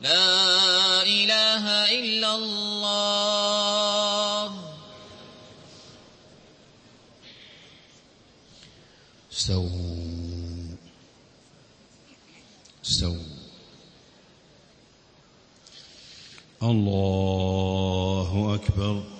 لا إله إلا الله. استووا. استووا. الله أكبر.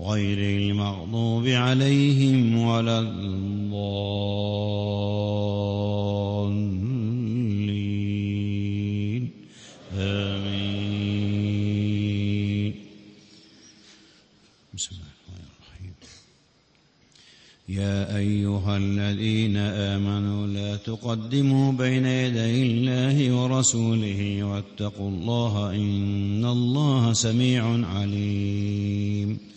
غير المغضوب عليهم ولا الضالين. آمين. بسم الله الرحمن الرحيم. يا أيها الذين آمنوا لا تقدموا بين يدي الله ورسوله واتقوا الله إن الله سميع عليم.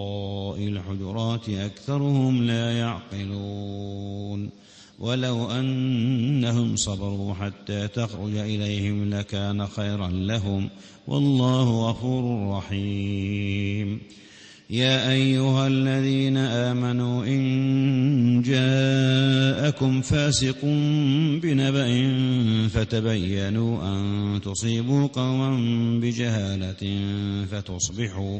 الحجرات أكثرهم لا يعقلون. ولو أنهم صبروا حتى تخرج إليهم لكان خيرا لهم. والله غفور رحيم. يا أيها الذين آمنوا إن جاءكم فاسق بنبأ فتبينوا أن تصيبوا قوما بجهالة فتصبحوا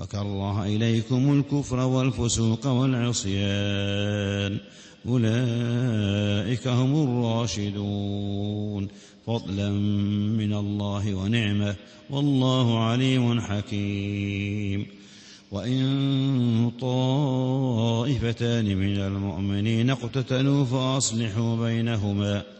وكره إليكم الكفر والفسوق والعصيان. أولئك هم الراشدون. فضلا من الله ونعمة. والله عليم حكيم. وإن طائفتان من المؤمنين اقتتلوا فأصلحوا بينهما.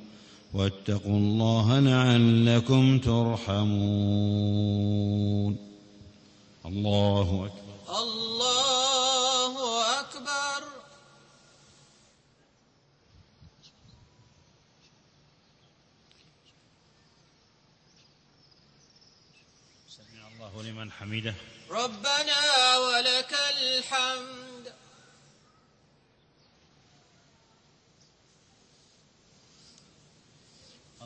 واتقوا الله لعلكم ترحمون. الله أكبر. الله أكبر. سمع الله لمن حمده. ربنا ولك الحمد.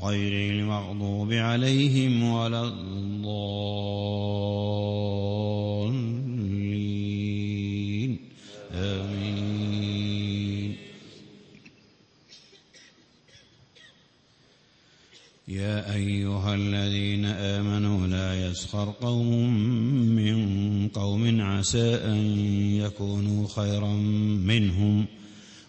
غير المغضوب عليهم ولا الضالين. آمين. يا أيها الذين آمنوا لا يسخر قوم من قوم عسى أن يكونوا خيرا منهم.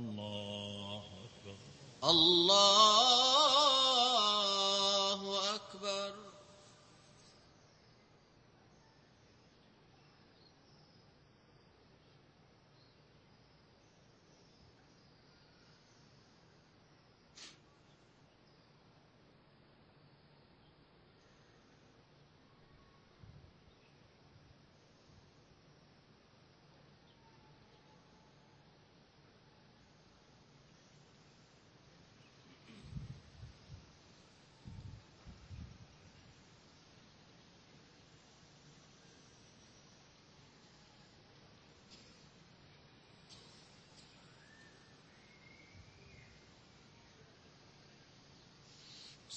الله أكبر. الله